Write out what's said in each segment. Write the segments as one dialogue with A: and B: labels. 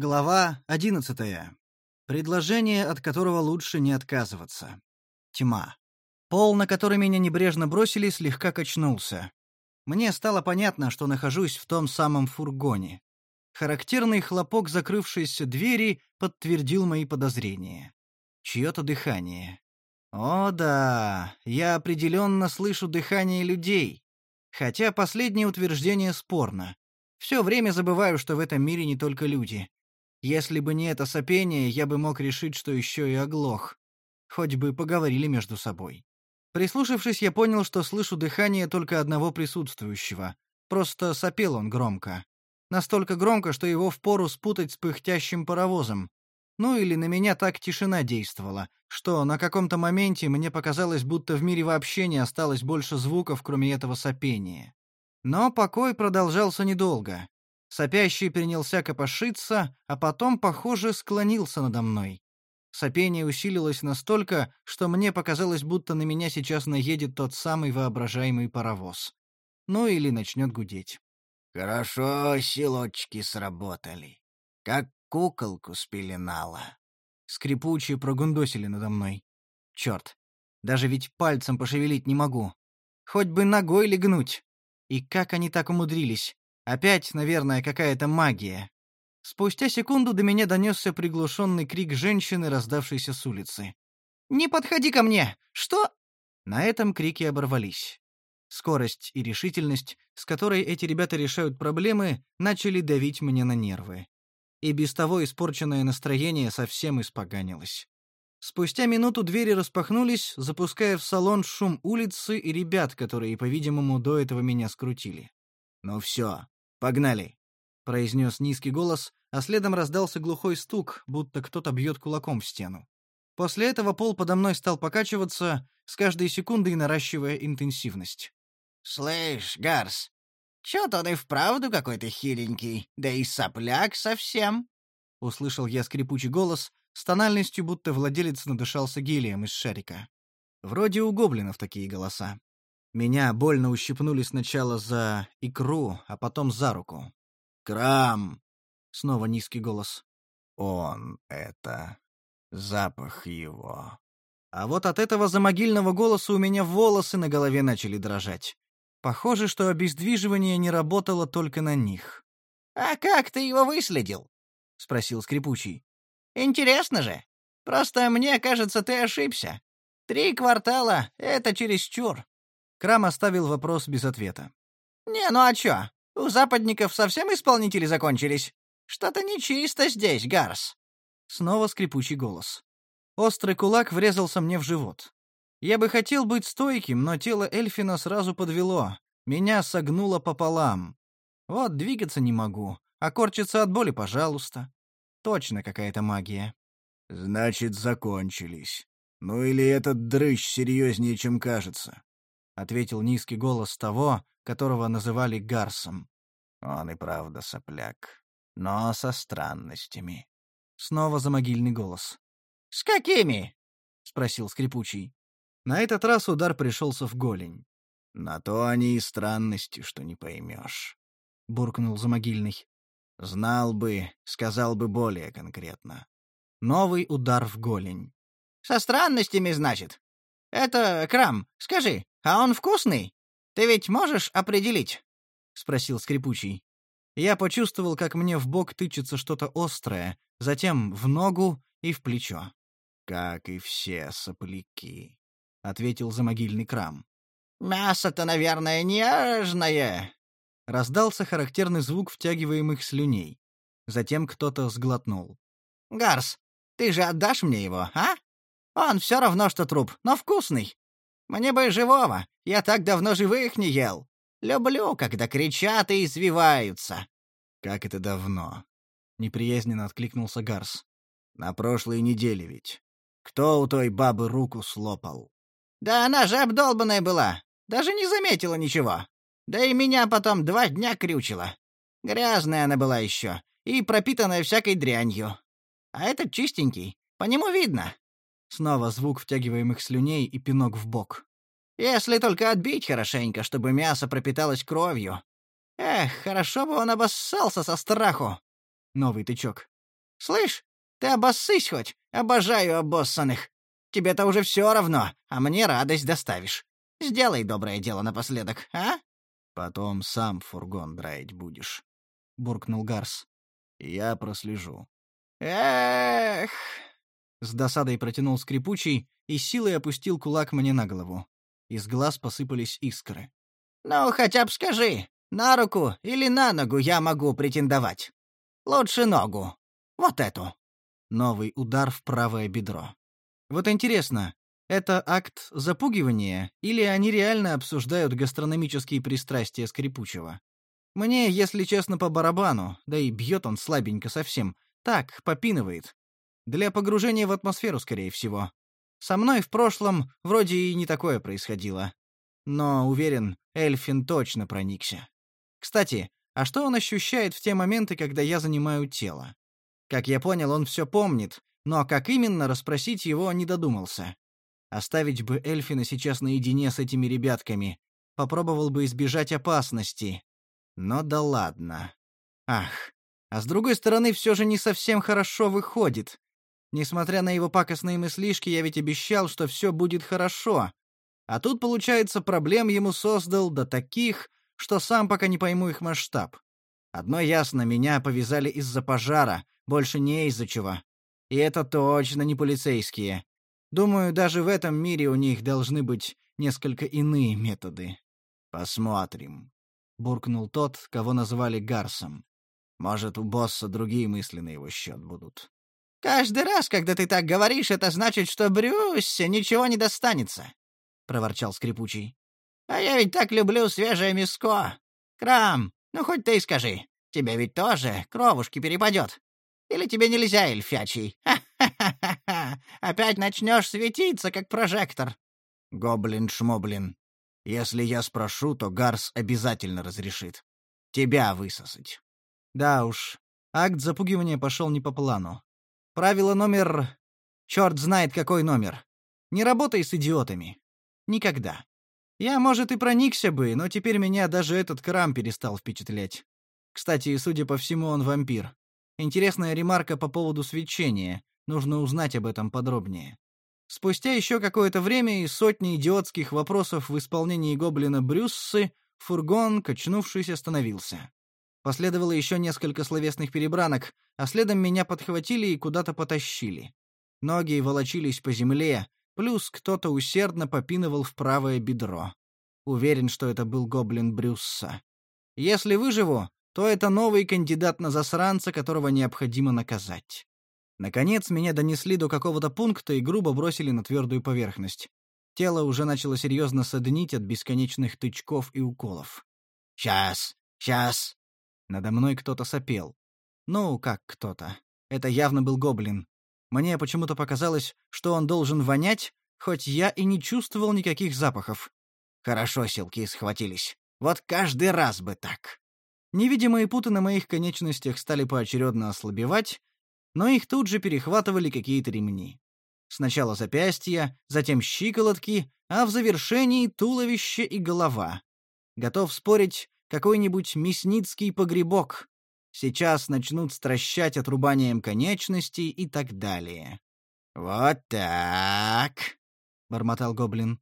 A: Глава одиннадцатая. Предложение, от которого лучше не отказываться. Тьма. Пол, на который меня небрежно бросили, слегка качнулся. Мне стало понятно, что нахожусь в том самом фургоне. Характерный хлопок закрывшейся двери подтвердил мои подозрения. Чье-то дыхание. О да, я определенно слышу дыхание людей. Хотя последнее утверждение спорно. Все время забываю, что в этом мире не только люди. Если бы не это сопение, я бы мог решить, что еще и оглох. Хоть бы поговорили между собой. Прислушавшись, я понял, что слышу дыхание только одного присутствующего. Просто сопел он громко. Настолько громко, что его впору спутать с пыхтящим паровозом. Ну или на меня так тишина действовала, что на каком-то моменте мне показалось, будто в мире вообще не осталось больше звуков, кроме этого сопения. Но покой продолжался недолго. Сопящий принялся копошиться, а потом, похоже, склонился надо мной. Сопение усилилось настолько, что мне показалось, будто на меня сейчас наедет тот самый воображаемый паровоз. Ну или начнет гудеть.
B: «Хорошо силочки сработали. Как куколку спеленала».
A: Скрипучие прогундосили надо мной. Черт, даже ведь пальцем пошевелить не могу. Хоть бы ногой легнуть. И как они так умудрились? Опять, наверное, какая-то магия. Спустя секунду до меня донесся приглушенный крик женщины, раздавшейся с улицы. «Не подходи ко мне! Что?» На этом крики оборвались. Скорость и решительность, с которой эти ребята решают проблемы, начали давить мне на нервы. И без того испорченное настроение совсем испоганилось. Спустя минуту двери распахнулись, запуская в салон шум улицы и ребят, которые, по-видимому, до этого меня скрутили. «Ну все, «Погнали!» — произнес низкий голос, а следом раздался глухой стук, будто кто-то бьет кулаком в стену. После этого пол подо мной стал покачиваться, с каждой секундой наращивая интенсивность.
B: «Слышь, Гарс, чё-то он и вправду какой-то хиленький, да и сопляк совсем!»
A: — услышал я скрипучий голос, с тональностью, будто владелец надышался гелием из шарика. Вроде у гоблинов такие голоса. Меня больно ущипнули сначала за икру, а потом за руку.
B: «Крам!»
A: — снова низкий голос.
B: «Он это... запах его...»
A: А вот от этого замогильного голоса у меня волосы на голове начали дрожать. Похоже, что обездвиживание не работало только на них.
B: «А как ты его выследил?» — спросил скрипучий. «Интересно же. Просто мне кажется, ты ошибся. Три квартала — это чересчур.
A: Крам оставил вопрос без ответа.
B: «Не, ну а чё? У западников совсем исполнители закончились? Что-то нечисто здесь, Гарс».
A: Снова скрипучий голос. Острый кулак врезался мне в живот. Я бы хотел быть стойким, но тело Эльфина сразу подвело. Меня согнуло пополам. Вот двигаться не могу, а корчиться от боли, пожалуйста. Точно какая-то магия.
B: «Значит, закончились. Ну или этот дрыщ серьезнее, чем кажется
A: ответил низкий голос того, которого называли Гарсом.
B: Он и правда сопляк, но со странностями.
A: Снова за могильный голос.
B: С какими?
A: спросил скрипучий. На этот раз удар пришелся в голень.
B: На то они и странности, что не поймешь.
A: буркнул замогильный.
B: Знал бы, сказал бы более конкретно.
A: Новый удар в голень.
B: Со странностями, значит? Это, Крам, скажи, «А он вкусный? Ты ведь можешь определить?»
A: — спросил скрипучий. Я почувствовал, как мне в бок тычется что-то острое, затем в ногу и в плечо.
B: «Как и все сопляки», —
A: ответил замогильный крам.
B: «Мясо-то, наверное, нежное!»
A: Раздался характерный звук втягиваемых слюней. Затем кто-то сглотнул.
B: «Гарс, ты же отдашь мне его, а? Он все равно, что труп, но вкусный. Мне бы живого, я так давно живых не ел. Люблю, когда кричат и извиваются».
A: «Как это давно?» — неприязненно откликнулся Гарс.
B: «На прошлой неделе ведь. Кто у той бабы руку слопал?» «Да она же обдолбанная была. Даже не заметила ничего. Да и меня потом два дня крючила. Грязная она была еще и пропитанная всякой дрянью. А этот чистенький, по нему видно.
A: Снова звук втягиваемых слюней и пинок в бок.
B: «Если только отбить хорошенько, чтобы мясо пропиталось кровью. Эх, хорошо бы он обоссался со страху!»
A: Новый тычок.
B: «Слышь, ты обоссысь хоть, обожаю обоссанных. Тебе-то уже все равно, а мне радость доставишь. Сделай доброе дело напоследок, а?»
A: «Потом сам фургон драить будешь», — буркнул Гарс. «Я прослежу».
B: «Эх!»
A: С досадой протянул скрипучий и силой опустил кулак мне на голову. Из глаз посыпались искры.
B: «Ну, хотя бы скажи, на руку или на ногу я могу претендовать? Лучше ногу. Вот эту».
A: Новый удар в правое бедро. Вот интересно, это акт запугивания или они реально обсуждают гастрономические пристрастия скрипучего? Мне, если честно, по барабану, да и бьет он слабенько совсем. Так, попинывает. Для погружения в атмосферу, скорее всего. Со мной в прошлом вроде и не такое происходило. Но, уверен, Эльфин точно проникся. Кстати, а что он ощущает в те моменты, когда я занимаю тело? Как я понял, он все помнит, но как именно, расспросить его не додумался. Оставить бы Эльфина сейчас наедине с этими ребятками. Попробовал бы избежать опасности. Но да ладно. Ах, а с другой стороны, все же не совсем хорошо выходит. Несмотря на его пакостные мыслишки, я ведь обещал, что все будет хорошо. А тут, получается, проблем ему создал до таких, что сам пока не пойму их масштаб. Одно ясно, меня повязали из-за пожара, больше не из-за чего. И это точно не полицейские. Думаю, даже в этом мире у них должны быть несколько иные методы. Посмотрим, буркнул тот, кого называли Гарсом. Может, у босса другие мысли на его счет будут.
B: Каждый раз, когда ты так говоришь, это значит, что Брюссе ничего не достанется, проворчал скрипучий. А я ведь так люблю свежее мяско. Крам, ну хоть ты скажи, тебе ведь тоже кровушки перепадет. Или тебе нельзя, эльфячий? Ха-ха-ха-ха! Опять начнешь светиться, как прожектор!»
A: «Гоблин-шмоблин. Если я спрошу, то Гарс обязательно разрешит. Тебя высосать». Да уж, акт запугивания пошел не по плану. Правило номер... Черт знает, какой номер. Не работай с идиотами. Никогда. Я, может, и проникся бы, но теперь меня даже этот крам перестал впечатлять. Кстати, судя по всему, он вампир. Интересная ремарка по поводу свечения. Нужно узнать об этом подробнее. Спустя еще какое-то время и сотни идиотских вопросов в исполнении гоблина Брюссы фургон, качнувшись, остановился. Последовало еще несколько словесных перебранок, а следом меня подхватили и куда-то потащили. Ноги волочились по земле, плюс кто-то усердно попинывал в правое бедро. Уверен, что это был гоблин Брюсса. Если выживу, то это новый кандидат на засранца, которого необходимо наказать. Наконец, меня донесли до какого-то пункта и грубо бросили на твердую поверхность. Тело уже начало серьезно соднить от бесконечных тычков и уколов.
B: «Сейчас, сейчас!»
A: Надо мной кто-то сопел. Ну, как кто-то. Это явно был гоблин. Мне почему-то показалось, что он должен вонять, хоть я и не чувствовал никаких запахов.
B: Хорошо селки схватились. Вот каждый раз бы так.
A: Невидимые путы на моих конечностях стали поочередно ослабевать, но их тут же перехватывали какие-то ремни. Сначала запястья, затем щиколотки, а в завершении туловище и голова. Готов спорить, какой-нибудь мясницкий погребок. Сейчас начнут стращать отрубанием конечностей и так далее.
B: «Вот так», — бормотал гоблин.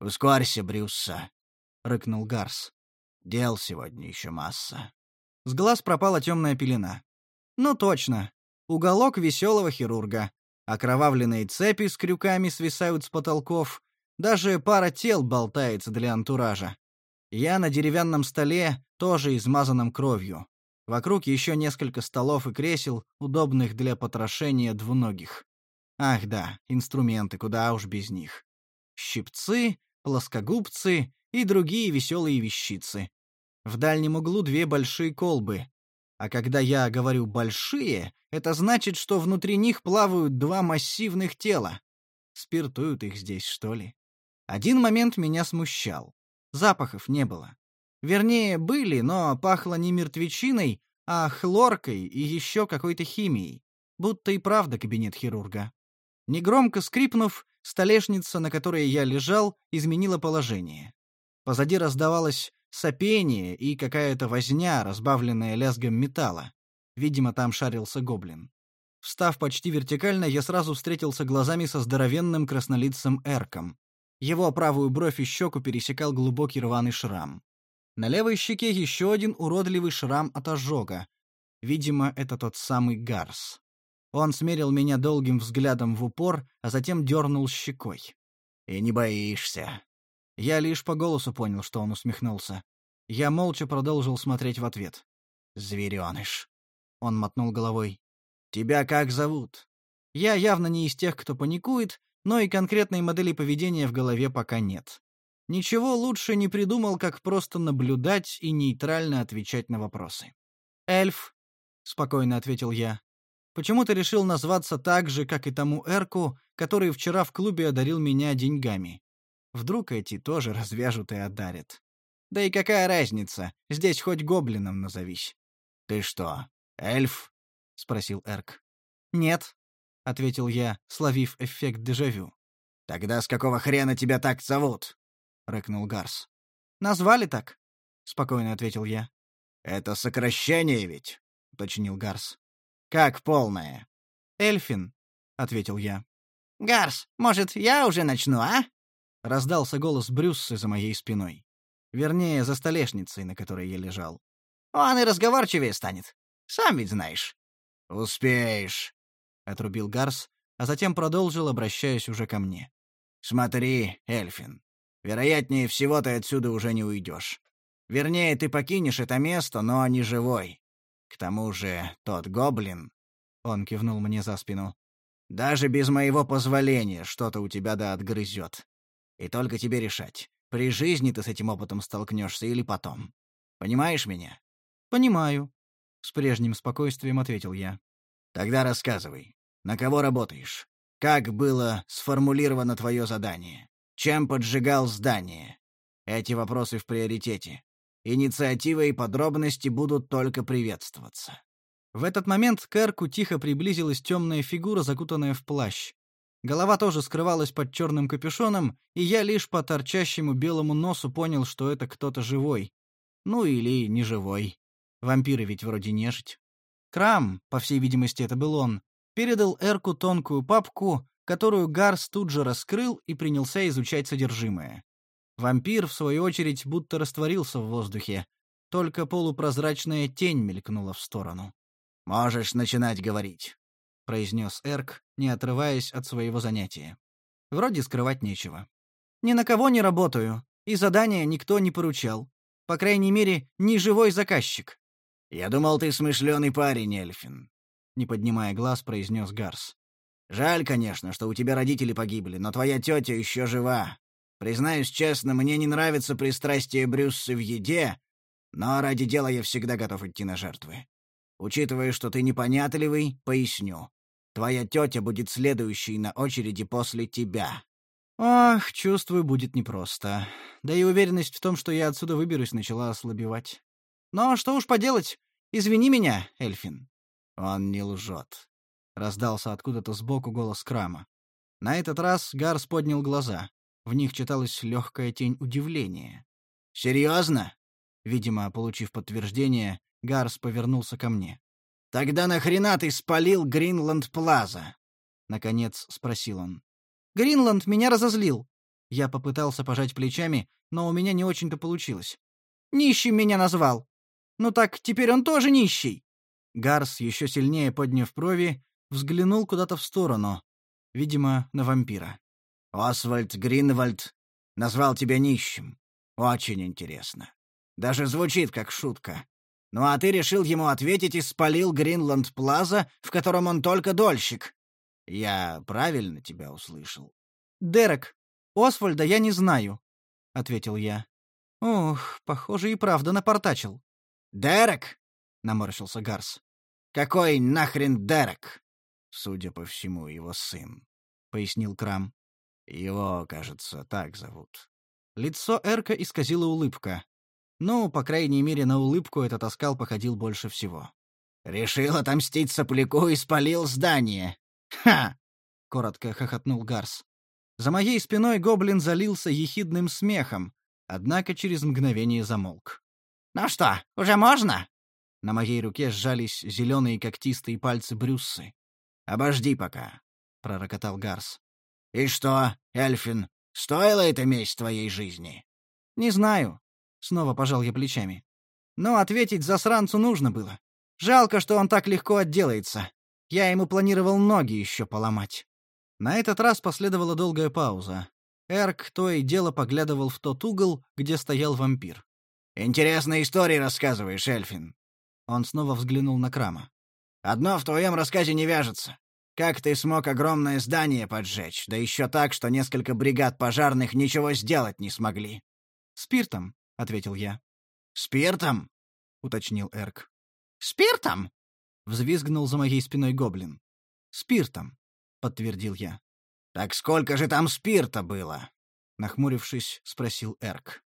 B: «Ускорься, Брюсса», — рыкнул Гарс. Дел сегодня еще масса.
A: С глаз пропала темная пелена. Ну точно. Уголок веселого хирурга. Окровавленные цепи с крюками свисают с потолков. Даже пара тел болтается для антуража. Я на деревянном столе, тоже измазанном кровью. Вокруг еще несколько столов и кресел, удобных для потрошения двуногих. Ах да, инструменты, куда уж без них. Щипцы, плоскогубцы и другие веселые вещицы. В дальнем углу две большие колбы. А когда я говорю «большие», это значит, что внутри них плавают два массивных тела. Спиртуют их здесь, что ли? Один момент меня смущал. Запахов не было. Вернее, были, но пахло не мертвечиной, а хлоркой и еще какой-то химией. Будто и правда кабинет хирурга. Негромко скрипнув, столешница, на которой я лежал, изменила положение. Позади раздавалось сопение и какая-то возня, разбавленная лязгом металла. Видимо, там шарился гоблин. Встав почти вертикально, я сразу встретился глазами со здоровенным краснолицым Эрком. Его правую бровь и щеку пересекал глубокий рваный шрам. На левой щеке еще один уродливый шрам от ожога. Видимо, это тот самый Гарс. Он смерил меня долгим взглядом в упор, а затем дернул щекой.
B: «И не боишься?»
A: Я лишь по голосу понял, что он усмехнулся. Я молча продолжил смотреть в ответ.
B: «Звереныш!»
A: Он мотнул головой.
B: «Тебя как зовут?»
A: Я явно не из тех, кто паникует, но и конкретной модели поведения в голове пока нет. Ничего лучше не придумал, как просто наблюдать и нейтрально отвечать на вопросы. «Эльф», — спокойно ответил я. «Почему ты решил назваться так же, как и тому Эрку, который вчера в клубе одарил меня деньгами? Вдруг эти тоже развяжут и одарят. Да и какая разница, здесь хоть гоблином назовись».
B: «Ты что, эльф?» — спросил Эрк.
A: «Нет», — ответил я, словив эффект дежавю.
B: «Тогда с какого хрена тебя так зовут?» — рыкнул Гарс.
A: «Назвали так?» — спокойно ответил я.
B: «Это сокращение ведь?» — уточнил Гарс. «Как полное?»
A: «Эльфин», — ответил я.
C: «Гарс, может, я уже начну, а?»
A: — раздался голос Брюссы за моей спиной. Вернее, за столешницей, на которой я лежал.
C: «Он и разговорчивее станет. Сам ведь знаешь».
B: «Успеешь», — отрубил Гарс, а затем продолжил, обращаясь уже ко мне. «Смотри, Эльфин, Вероятнее всего, ты отсюда уже не уйдешь. Вернее, ты покинешь это место, но не живой. К тому же тот гоблин...» Он кивнул мне за спину. «Даже без моего позволения что-то у тебя да отгрызет. И только тебе решать, при жизни ты с этим опытом столкнешься или потом. Понимаешь меня?»
A: «Понимаю», — с прежним спокойствием ответил я.
B: «Тогда рассказывай, на кого работаешь? Как было сформулировано твое задание?» Чем поджигал здание? Эти вопросы в приоритете. Инициатива и подробности будут только приветствоваться.
A: В этот момент к Эрку тихо приблизилась темная фигура, закутанная в плащ. Голова тоже скрывалась под черным капюшоном, и я лишь по торчащему белому носу понял, что это кто-то живой. Ну или не живой. Вампиры ведь вроде нежить. Крам, по всей видимости, это был он, передал Эрку тонкую папку, которую Гарс тут же раскрыл и принялся изучать содержимое. Вампир, в свою очередь, будто растворился в воздухе. Только полупрозрачная тень мелькнула в сторону.
B: «Можешь начинать говорить», —
A: произнес Эрк, не отрываясь от своего занятия. Вроде скрывать нечего. «Ни на кого не работаю, и задания никто не поручал. По крайней мере, не живой заказчик».
B: «Я думал, ты смышленый парень, Эльфин», —
A: не поднимая глаз, произнес Гарс.
B: Жаль, конечно, что у тебя родители погибли, но твоя тетя еще жива. Признаюсь честно, мне не нравится пристрастие Брюссы в еде, но ради дела я всегда готов идти на жертвы. Учитывая, что ты непонятливый, поясню. Твоя тетя будет следующей на очереди после тебя.
A: Ох, чувствую, будет непросто. Да и уверенность в том, что я отсюда выберусь, начала ослабевать. Но что уж поделать, извини меня, Эльфин.
B: Он не лжет.
A: — раздался откуда-то сбоку голос Крама. На этот раз Гарс поднял глаза. В них читалась легкая тень удивления.
B: «Серьезно?»
A: Видимо, получив подтверждение, Гарс повернулся ко мне.
B: «Тогда нахрена ты спалил Гринланд Плаза?»
A: Наконец спросил он. «Гринланд меня разозлил!» Я попытался пожать плечами, но у меня не очень-то получилось. «Нищим меня назвал!» «Ну так теперь он тоже нищий!» Гарс, еще сильнее подняв брови, взглянул куда-то в сторону, видимо, на вампира.
B: «Освальд Гринвальд назвал тебя нищим. Очень интересно. Даже звучит как шутка. Ну а ты решил ему ответить и спалил Гринланд Плаза, в котором он только дольщик. Я правильно тебя услышал?»
A: «Дерек, Освальда я не знаю», — ответил я. «Ух, похоже, и правда напортачил».
B: «Дерек?» — наморщился Гарс. «Какой нахрен Дерек?»
D: судя по всему, его сын», — пояснил Крам. «Его, кажется, так зовут».
A: Лицо Эрка исказила улыбка. Ну, по крайней мере, на улыбку этот оскал походил больше всего.
B: «Решил отомстить сопляку и спалил здание! Ха!»
A: — коротко хохотнул Гарс. За моей спиной гоблин залился ехидным смехом, однако через мгновение замолк.
C: «Ну что, уже можно?»
A: На моей руке сжались зеленые когтистые пальцы Брюссы.
B: «Обожди пока», —
A: пророкотал Гарс.
B: «И что, Эльфин, стоила эта месть твоей жизни?»
A: «Не знаю», — снова пожал я плечами. «Но ответить засранцу нужно было. Жалко, что он так легко отделается. Я ему планировал ноги еще поломать». На этот раз последовала долгая пауза. Эрк то и дело поглядывал в тот угол, где стоял вампир.
B: «Интересные истории рассказываешь, Эльфин».
A: Он снова взглянул на Крама.
B: «Одно в твоем рассказе не вяжется. Как ты смог огромное здание поджечь, да еще так, что несколько бригад пожарных ничего сделать не смогли?»
A: «Спиртом», — ответил я.
B: «Спиртом?»
A: — уточнил Эрк.
B: «Спиртом?»
A: — взвизгнул за моей спиной гоблин. «Спиртом», — подтвердил я.
B: «Так сколько же там спирта было?»
A: — нахмурившись, спросил Эрк.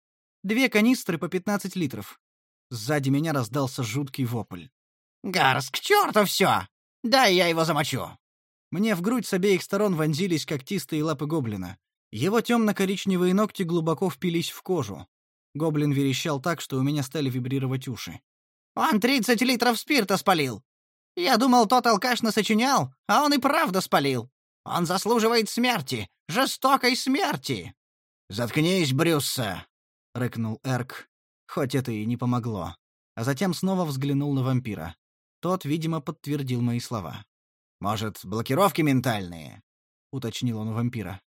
A: «Две канистры по пятнадцать литров». Сзади меня раздался жуткий вопль.
B: «Гарс, к черту все! Дай я его замочу!»
A: Мне в грудь с обеих сторон вонзились когтистые лапы гоблина. Его темно-коричневые ногти глубоко впились в кожу. Гоблин верещал так, что у меня стали вибрировать уши.
B: «Он тридцать литров спирта спалил! Я думал, тот алкаш насочинял, а он и правда спалил! Он заслуживает смерти! Жестокой смерти!» «Заткнись, Брюсса!»
A: — рыкнул Эрк, хоть это и не помогло. А затем снова взглянул на вампира. Тот, видимо, подтвердил мои слова.
B: Может, блокировки ментальные?»
A: — уточнил он у вампира.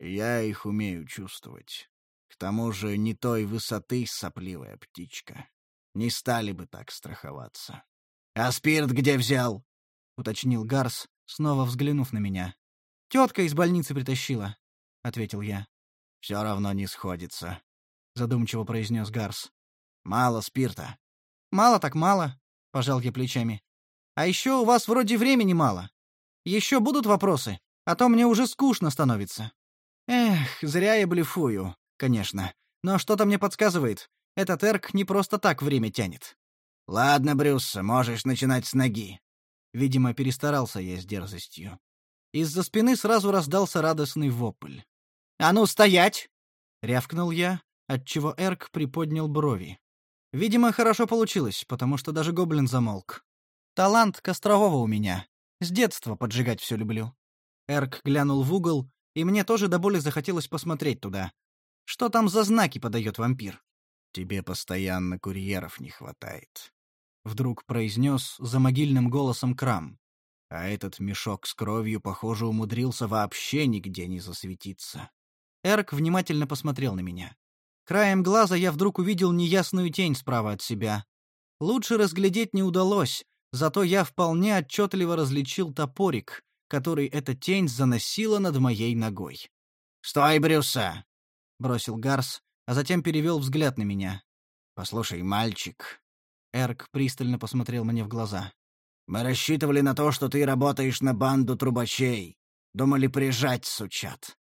D: «Я их умею чувствовать. К тому же не той высоты сопливая птичка. Не стали бы так страховаться».
B: «А спирт где взял?»
A: — уточнил Гарс, снова взглянув на меня. «Тетка из больницы притащила», — ответил я.
B: «Все равно не сходится», —
A: задумчиво произнес Гарс.
B: «Мало спирта».
A: «Мало так мало», — пожал я плечами. «А еще у вас вроде времени мало. Еще будут вопросы, а то мне уже скучно становится. Эх, зря я блефую, конечно. Но что-то мне подсказывает, этот Эрк не просто так время тянет.
B: Ладно, Брюс, можешь начинать с ноги.
A: Видимо, перестарался я с дерзостью. Из-за спины сразу раздался радостный вопль. «А ну, стоять!» — рявкнул я, отчего Эрк приподнял брови. Видимо, хорошо получилось, потому что даже гоблин замолк. Талант Кострового у меня. С детства поджигать все люблю. Эрк глянул в угол, и мне тоже до боли захотелось посмотреть туда. Что там за знаки подает вампир?
D: «Тебе постоянно курьеров не хватает», — вдруг произнес за могильным голосом Крам. А этот мешок с кровью, похоже, умудрился вообще нигде не засветиться.
A: Эрк внимательно посмотрел на меня. Краем глаза я вдруг увидел неясную тень справа от себя. Лучше разглядеть не удалось, Зато я вполне отчетливо различил топорик, который эта тень заносила над моей ногой.
B: «Стой, Брюса!»
A: — бросил Гарс, а затем перевел взгляд на меня.
B: «Послушай, мальчик...»
A: Эрк пристально посмотрел мне в глаза.
B: «Мы рассчитывали на то, что ты работаешь на банду трубачей. Думали прижать, сучат.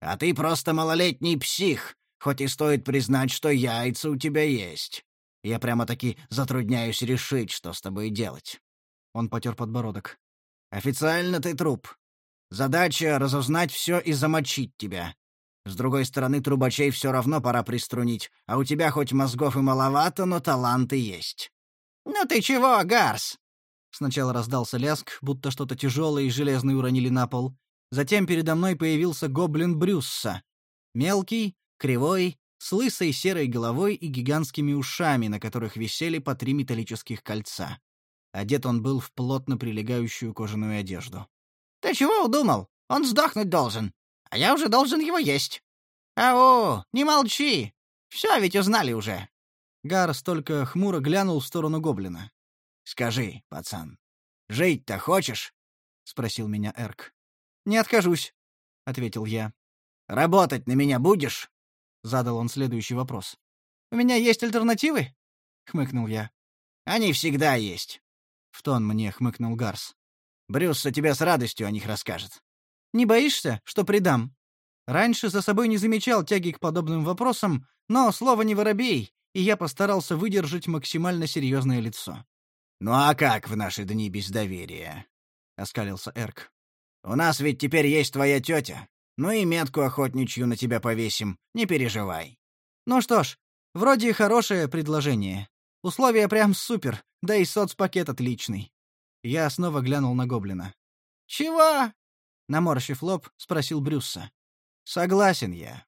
B: А ты просто малолетний псих, хоть и стоит признать, что яйца у тебя есть. Я прямо-таки затрудняюсь решить, что с тобой делать.
A: Он потер подбородок.
B: Официально ты труп. Задача — разузнать все и замочить тебя. С другой стороны, трубачей все равно пора приструнить, а у тебя хоть мозгов и маловато, но таланты есть. «Ну ты чего, Гарс?»
A: Сначала раздался ляск, будто что-то тяжелое и железное уронили на пол. Затем передо мной появился гоблин Брюсса. Мелкий, кривой, с лысой серой головой и гигантскими ушами, на которых висели по три металлических кольца. Одет он был в плотно прилегающую кожаную одежду.
B: «Ты чего удумал? Он сдохнуть должен, а я уже должен его есть. Ау, не молчи! Все ведь узнали уже!»
A: Гарс только хмуро глянул в сторону гоблина.
B: «Скажи, пацан, жить-то хочешь?»
A: — спросил меня Эрк. «Не откажусь», — ответил я.
B: «Работать на меня будешь?»
A: — задал он следующий вопрос. «У меня есть альтернативы?» — хмыкнул я.
B: «Они всегда есть», —
A: в тон мне хмыкнул Гарс.
B: «Брюс тебе с радостью о них расскажет».
A: «Не боишься, что предам?» Раньше за собой не замечал тяги к подобным вопросам, но слово не воробей, и я постарался выдержать максимально серьезное лицо.
B: «Ну а как в наши дни без доверия?» — оскалился Эрк. «У нас ведь теперь есть твоя тетя. Ну и метку охотничью на тебя повесим, не переживай.
A: Ну что ж, вроде хорошее предложение. Условия прям супер, да и соцпакет отличный. Я снова глянул на гоблина.
B: «Чего?»
A: — наморщив лоб, спросил Брюсса. «Согласен я.